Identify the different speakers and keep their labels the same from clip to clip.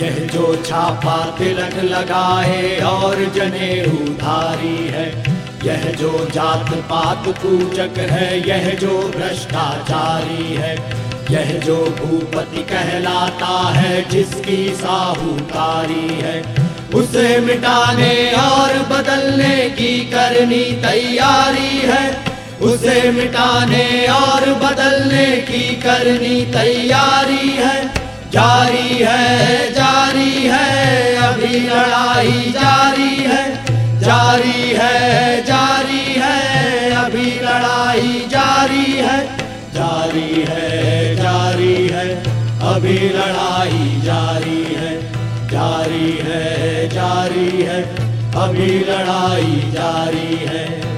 Speaker 1: यह जो छापा तिलक लगाए और जने उधारी है। यह जो जात पात पूजक है, यह जो भ्रष्टाचारी है। यह जो भूपति कहलाता है, जिसकी साहूकारी है। उसे मिटाने और बदलने की करनी तैयारी है। उसे मिटाने और बदलने की करनी तैयारी है। जारी है अभी लड़ाई जारी है जारी है जारी है। अभी लड़ाई जारी है जारी है जारी है। अभी लड़ाई जारी है जारी है जारी है। अभी लड़ाई जारी है।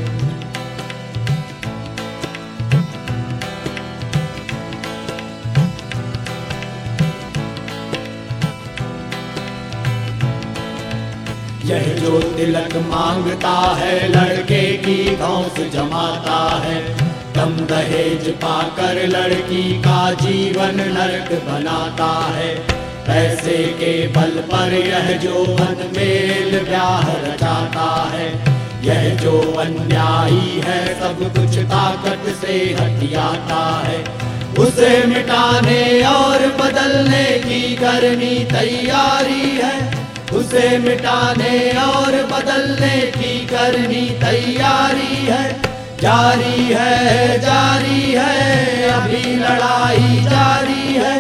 Speaker 1: यह जो तिलक माँगता है, लड़के की घौस जमाता है। दम दहेज पाकर लड़की का जीवन नरक बनाता है। पैसे के बल पर यह जो अनमेल ब्याह रचाता है। यह जो अन्यायी है, सब कुछ ताकत से हथियाता है। उसे मिटाने और बदलने की करनी तैयारी है। उसे मिटाने और बदलने की करनी तैयारी है। जारी है जारी है, अभी लड़ाई जारी है।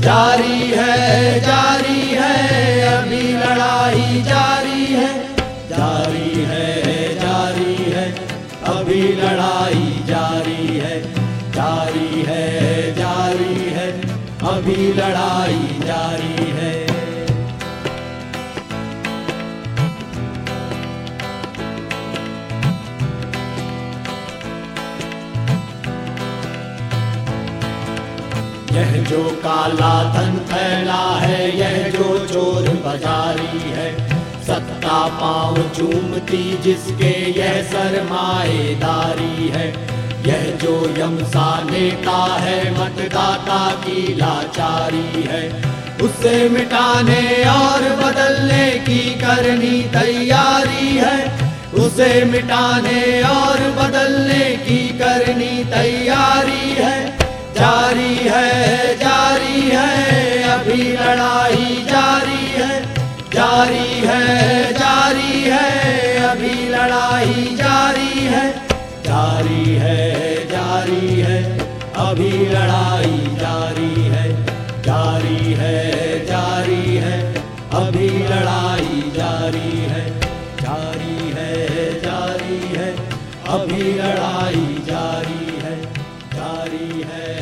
Speaker 1: जारी है जारी है, अभी लड़ाई जारी है। जारी है जारी है, अभी लड़ाई जारी है। जारी है जारी है, अभी लड़ाई यह जो काला धन फैला है, यह जो चोर बाजारी है। सत्ता पाँव चूमती जिसके यह सरमाएदारी है। यह जो यमसा नेता है, मतदाता की लाचारी है। उसे मिटाने और बदलने की करनी तैयारी है। उसे मिटाने और बदलने की करनी तैयारी है। जारी है जारी है अभी लड़ाई जारी है जारी है जारी है अभी लड़ाई जारी है जारी है जारी है अभी लड़ाई जारी है जारी है जारी है अभी लड़ाई जारी है जारी है जारी है अभी लड़ाई जारी है जारी है